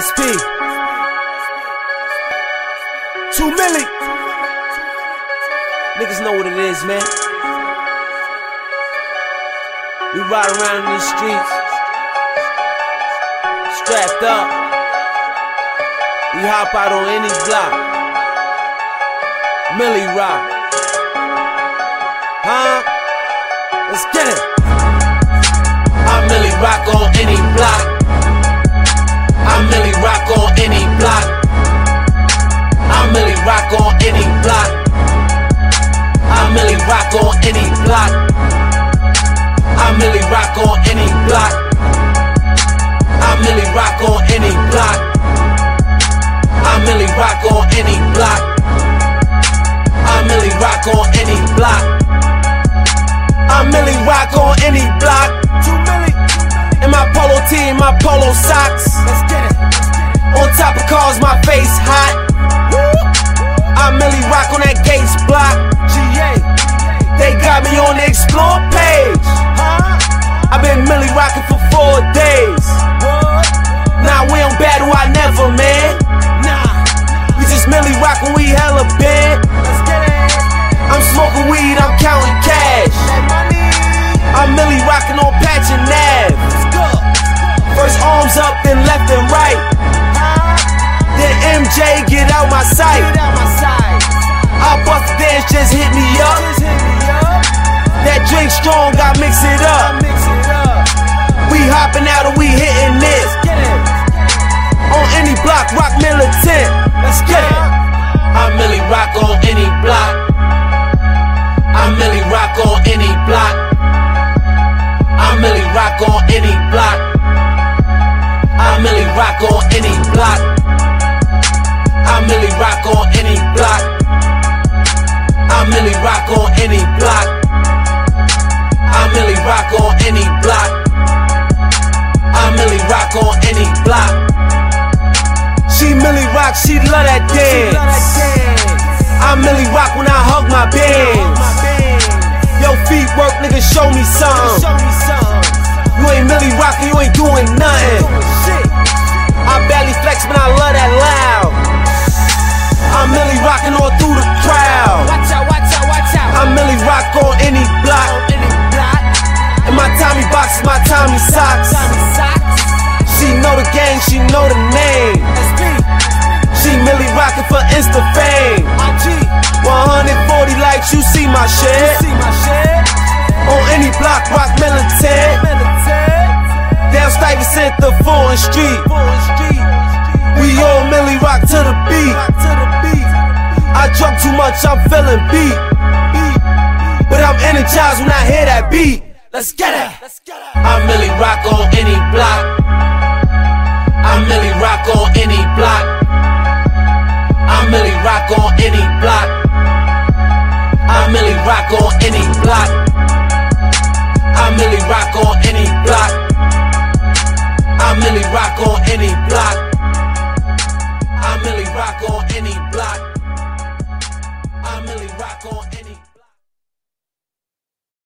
SP. Two Milly. Niggas know what it is, man. We ride around in these streets, strapped up. We hop out on any block. Milly rock. Huh? Let's get it. Rock on any block. I Milly rock on any block. I Milly rock on any block. I Milly rock on any block. I Milly rock on any block. I Milly rock on any block. bolsa That drink strong, I mix it up. Rock, she love that dance. I Milly rock when I hug my bands. Yo, feet work, nigga, show me some. You ain't Milly rockin', you ain't doing nothing. For Insta fame. 140 likes, you see my shit. On any block, rock militant. Down Stuyvesant, the 4th Street. We all Milly rock to the beat. I drunk too much, I'm feeling beat. But I'm energized when I hear that beat. Let's get it. I Milly rock on any block. I Milly rock on any block on any block. I really rock on any block.